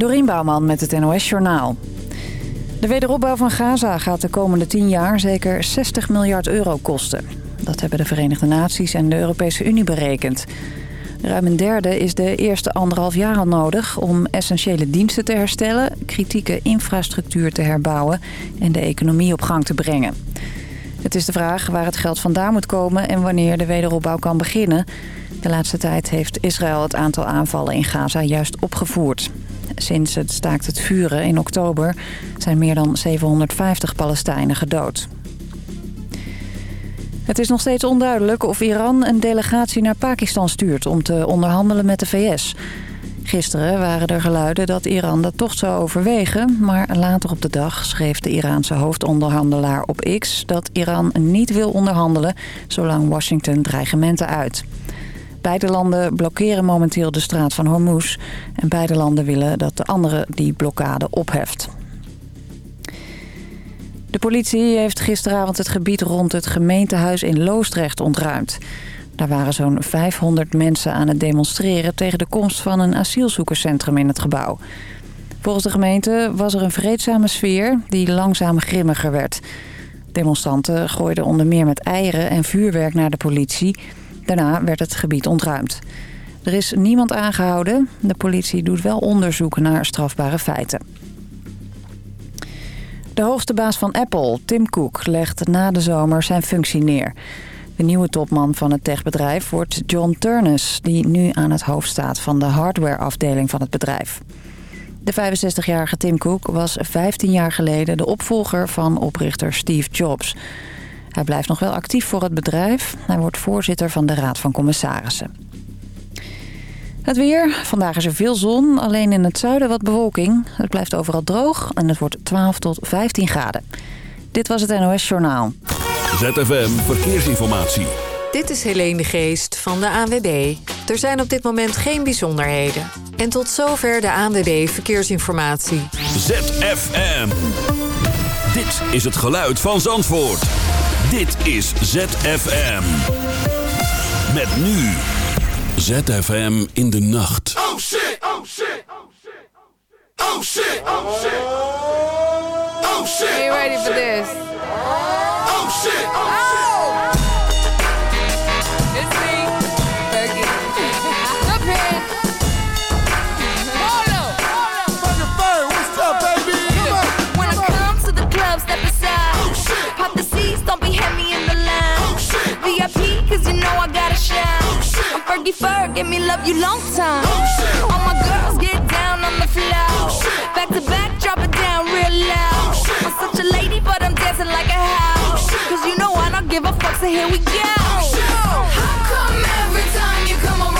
Dorien Bouwman met het NOS Journaal. De wederopbouw van Gaza gaat de komende 10 jaar zeker 60 miljard euro kosten. Dat hebben de Verenigde Naties en de Europese Unie berekend. Ruim een derde is de eerste anderhalf jaar al nodig om essentiële diensten te herstellen... kritieke infrastructuur te herbouwen en de economie op gang te brengen. Het is de vraag waar het geld vandaan moet komen en wanneer de wederopbouw kan beginnen. De laatste tijd heeft Israël het aantal aanvallen in Gaza juist opgevoerd. Sinds het staakt het vuren in oktober zijn meer dan 750 Palestijnen gedood. Het is nog steeds onduidelijk of Iran een delegatie naar Pakistan stuurt om te onderhandelen met de VS. Gisteren waren er geluiden dat Iran dat toch zou overwegen... maar later op de dag schreef de Iraanse hoofdonderhandelaar op X... dat Iran niet wil onderhandelen zolang Washington dreigementen uit. Beide landen blokkeren momenteel de straat van Hormuz... en beide landen willen dat de andere die blokkade opheft. De politie heeft gisteravond het gebied rond het gemeentehuis in Loosdrecht ontruimd. Daar waren zo'n 500 mensen aan het demonstreren... tegen de komst van een asielzoekerscentrum in het gebouw. Volgens de gemeente was er een vreedzame sfeer die langzaam grimmiger werd. Demonstranten gooiden onder meer met eieren en vuurwerk naar de politie. Daarna werd het gebied ontruimd. Er is niemand aangehouden. De politie doet wel onderzoek naar strafbare feiten. De hoogste baas van Apple, Tim Cook, legt na de zomer zijn functie neer. De nieuwe topman van het techbedrijf wordt John Turnus... die nu aan het hoofd staat van de hardwareafdeling van het bedrijf. De 65-jarige Tim Cook was 15 jaar geleden de opvolger van oprichter Steve Jobs. Hij blijft nog wel actief voor het bedrijf. Hij wordt voorzitter van de Raad van Commissarissen. Het weer. Vandaag is er veel zon. Alleen in het zuiden wat bewolking. Het blijft overal droog en het wordt 12 tot 15 graden. Dit was het NOS Journaal. ZFM Verkeersinformatie. Dit is Helene de Geest van de ANWB. Er zijn op dit moment geen bijzonderheden. En tot zover de ANWB Verkeersinformatie. ZFM. Dit is het geluid van Zandvoort. Dit is ZFM. Met nu. ZFM in de nacht. Oh shit, oh shit, oh shit, oh shit, oh shit, oh shit. Are you ready for this? Oh shit, oh shit. Oh! Fergie Ferg, give me love you long time. oh. All my girls get down on the floor. Back to back, drop it down real loud. I'm such a lady, but I'm dancing like a house. Cause you know I don't give a fuck, so here we go. How come every time you come around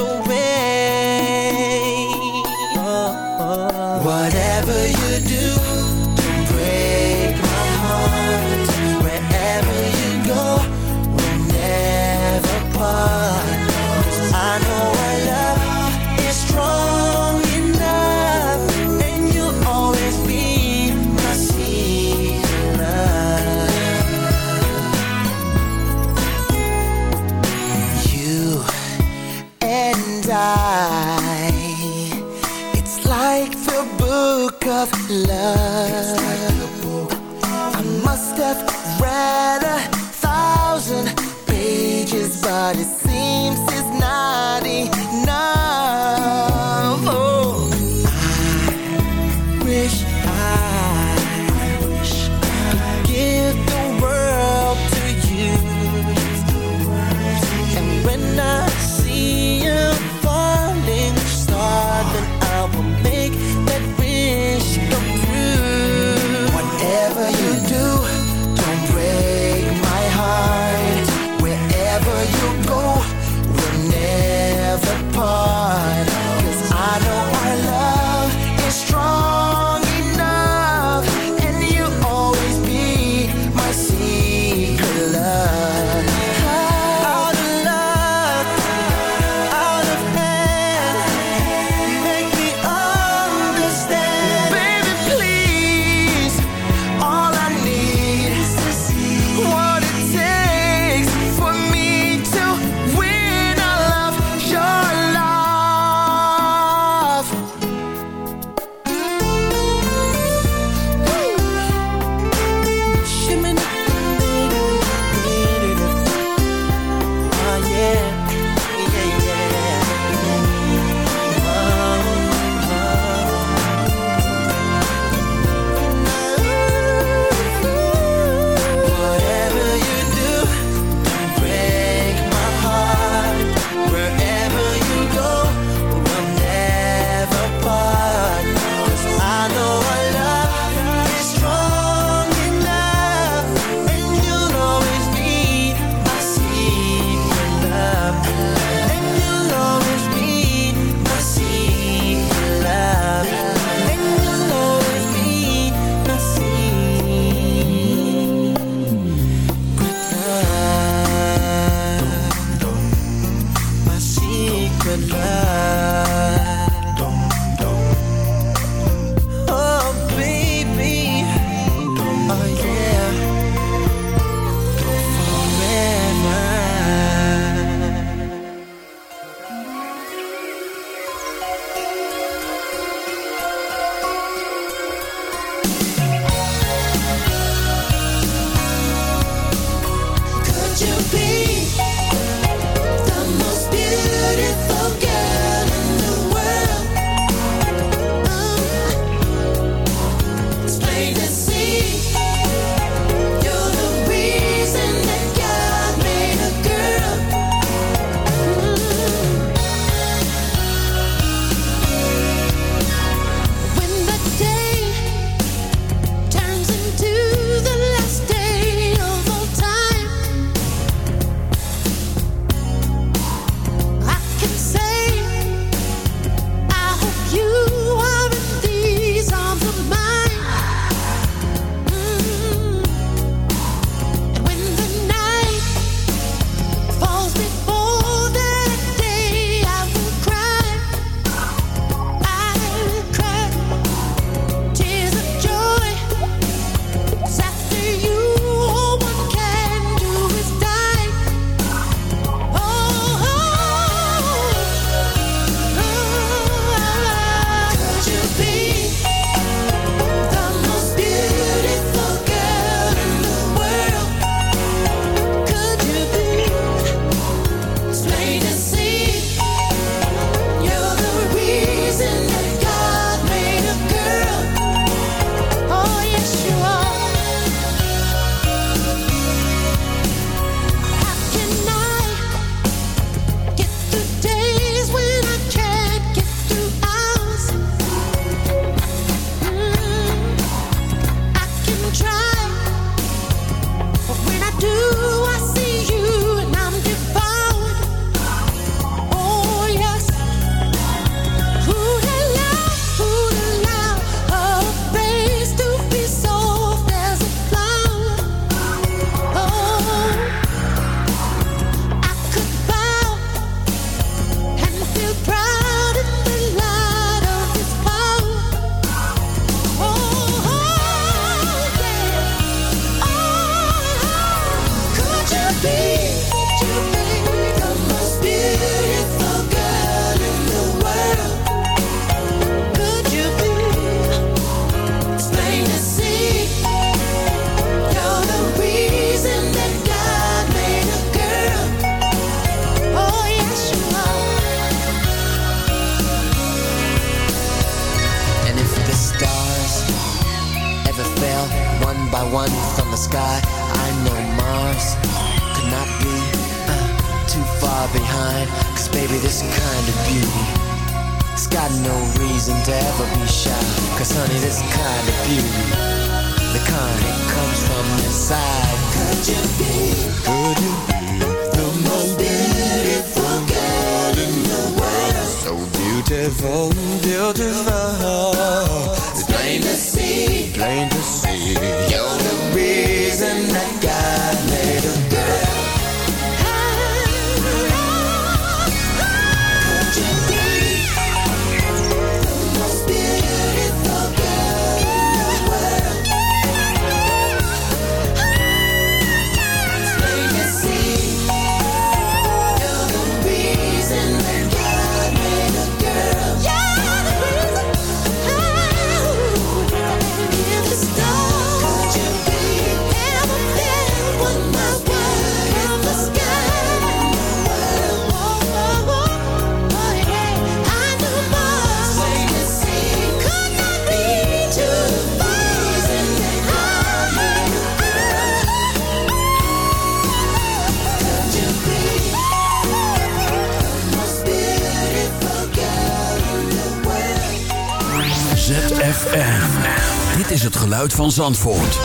het geluid van Zandvoort.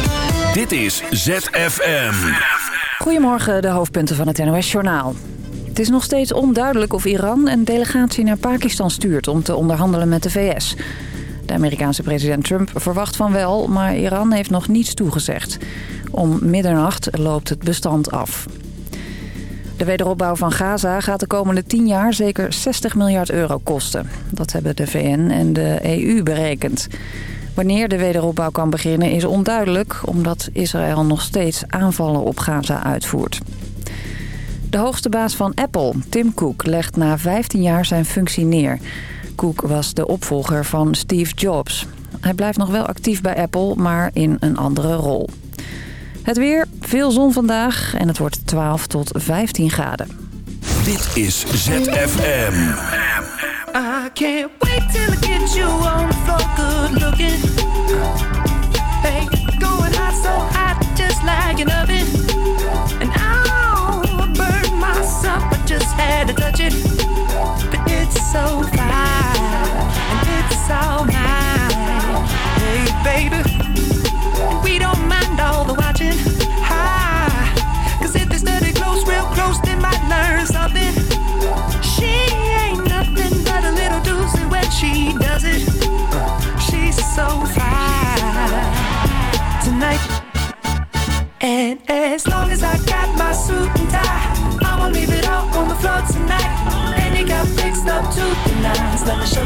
Dit is ZFM. Goedemorgen, de hoofdpunten van het NOS-journaal. Het is nog steeds onduidelijk of Iran een delegatie naar Pakistan stuurt... om te onderhandelen met de VS. De Amerikaanse president Trump verwacht van wel, maar Iran heeft nog niets toegezegd. Om middernacht loopt het bestand af. De wederopbouw van Gaza gaat de komende 10 jaar zeker 60 miljard euro kosten. Dat hebben de VN en de EU berekend. Wanneer de wederopbouw kan beginnen is onduidelijk... omdat Israël nog steeds aanvallen op Gaza uitvoert. De hoogste baas van Apple, Tim Cook, legt na 15 jaar zijn functie neer. Cook was de opvolger van Steve Jobs. Hij blijft nog wel actief bij Apple, maar in een andere rol. Het weer, veel zon vandaag en het wordt 12 tot 15 graden. Dit is ZFM. I can't wait till I get you on the floor, good looking. Hey, going hot, so hot, just like an oven. And I'll burn myself, I just had to touch it. But it's so fine, and it's all mine. Hey, baby, she does it. She's so fine tonight. And as long as I got my suit and tie, I'ma leave it all on the floor tonight. And you got fixed up to the nines. Let me show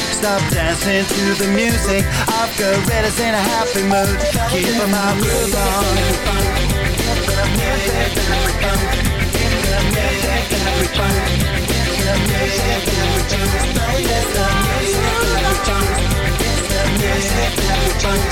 Stop dancing to the music. I've got gorillas in a happy mood. Keep my groove on. There's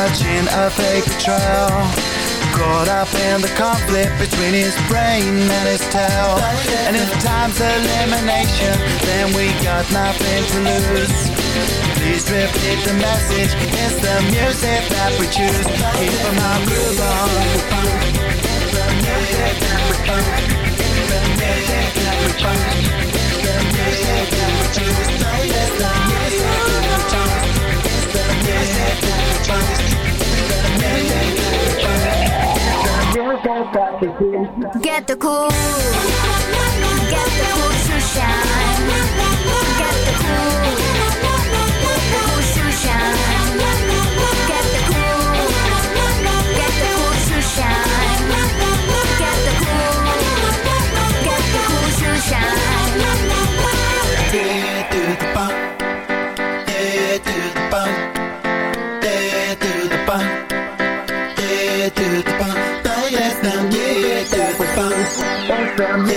watching a fake trail, Caught up in the conflict between his brain and his tail. And if time's elimination, then we got nothing to lose. Please repeat the message, it's the music that we choose. Keep on groove on. The music that we choose. It's the music that we choose. It's the music that we choose. Get the cool. Get the cool to shine. Get the cool. Cool to shine. Get the cool. Get the cool to shine. Get the cool. Get the cool to family.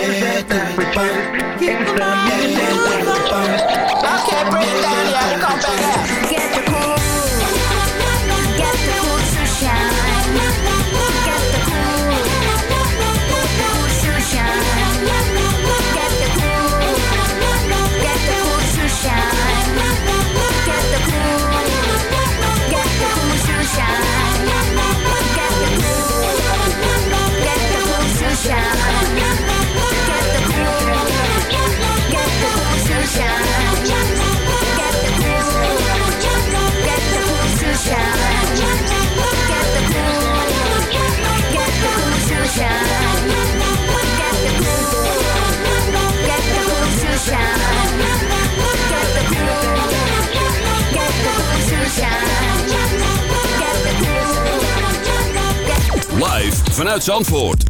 Vanuit Zandvoort.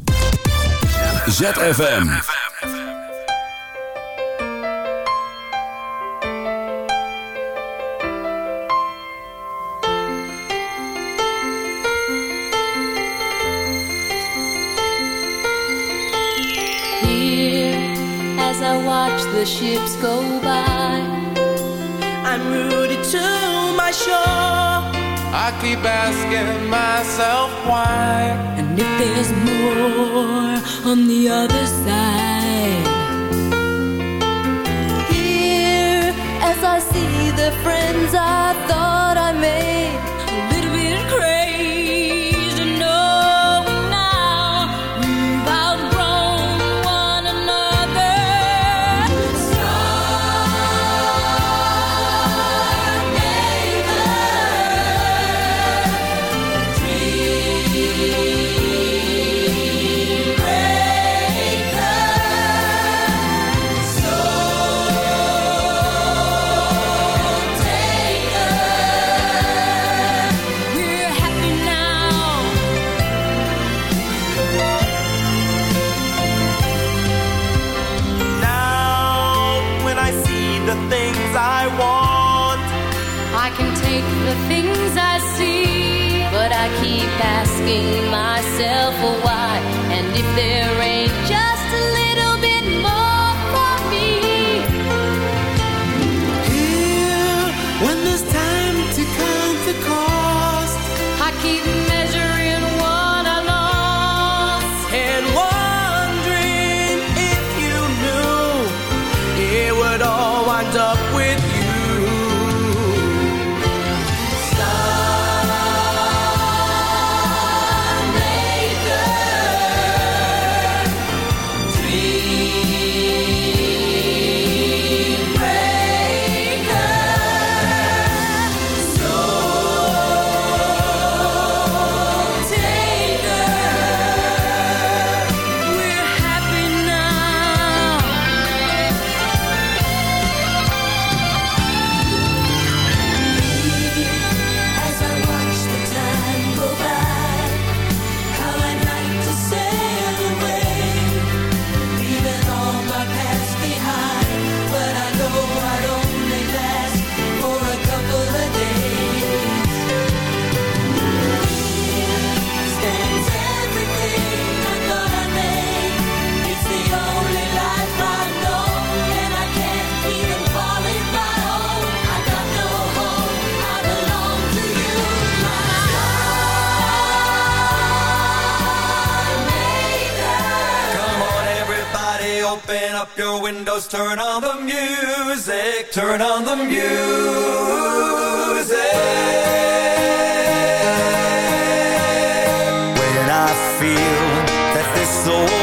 ZFM. Here, as I watch the ships go by, I'm rooted to my shore. I keep asking myself why. And if there's more on the other side, here, as I see the friends I like the things I see. But I keep asking myself why, and if there ain't just a little bit more for me. Here, when there's time to count the cost, I keep. Sopranos, turn on the music, turn on the music. When I feel that this soul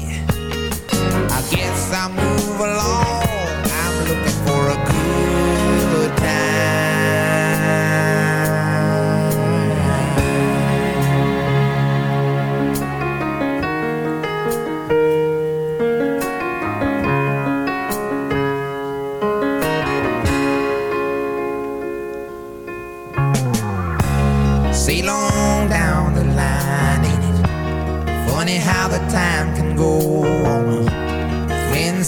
I move along.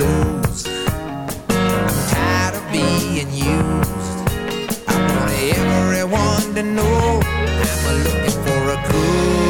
Blues. I'm tired of being used. I want everyone to know I'm looking for a good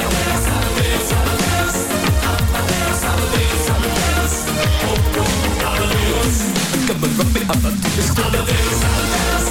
me Amadeus. Es